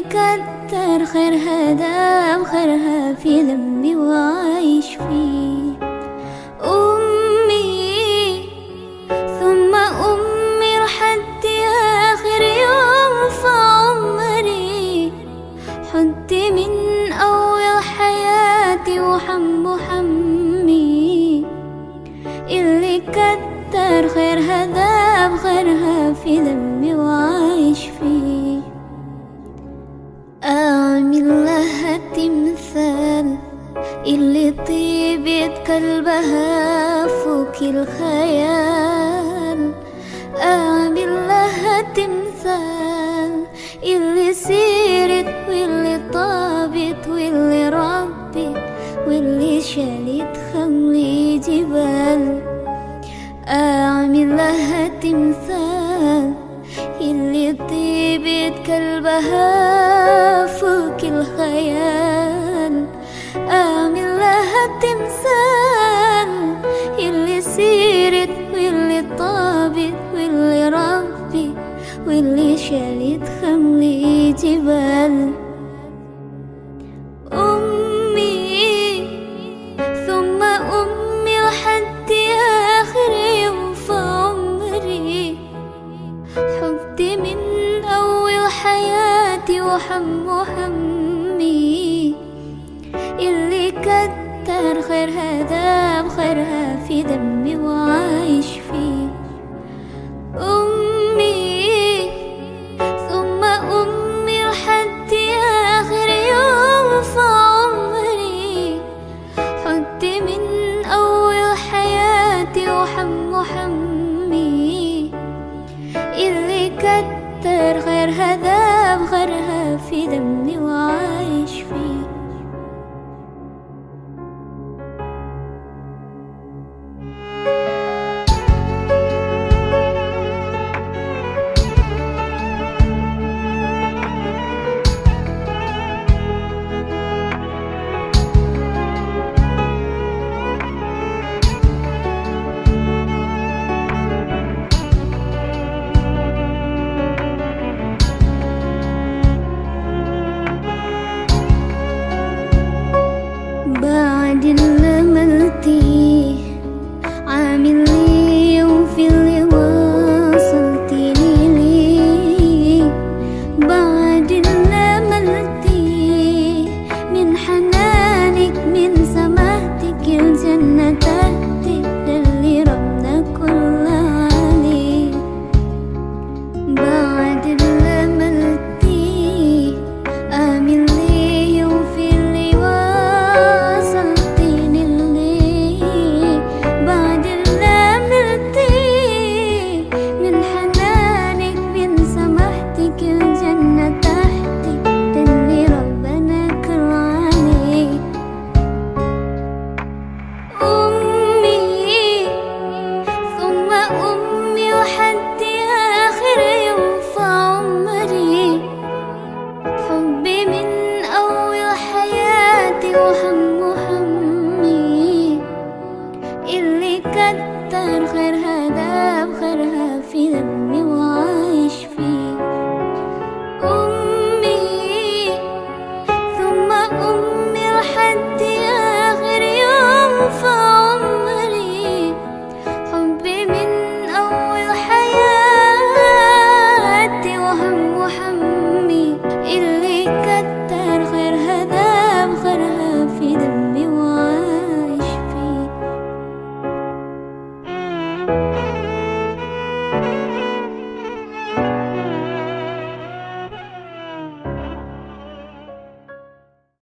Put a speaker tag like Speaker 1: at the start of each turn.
Speaker 1: كتر خيرها دام خيرها في ذنبي وعايش فيه. أمي ثم أمي لحد آخر يوم في عمري. حدي من أول حياتي وحم حمي. اللي كتر خيرها دام خيرها في ذنبي تمثال اللي طيبة قلبها فوق الخيال. أعمل لها تمثال اللي سيرت واللي طابت واللي ربت واللي شالت خملي جبال. أعمل لها تمثال اللي طيبة قلبها فوق الخيال. أعمل لها تمثال اللي سيرت واللي طابت واللي ربت واللي شالت خملي جبال. أمي ثم أمي لحد آخر يوم في عمري. حبي من أول حياتي وحم حمي خيرها دام خيرها في دمي وعايش عدل ملتي. Música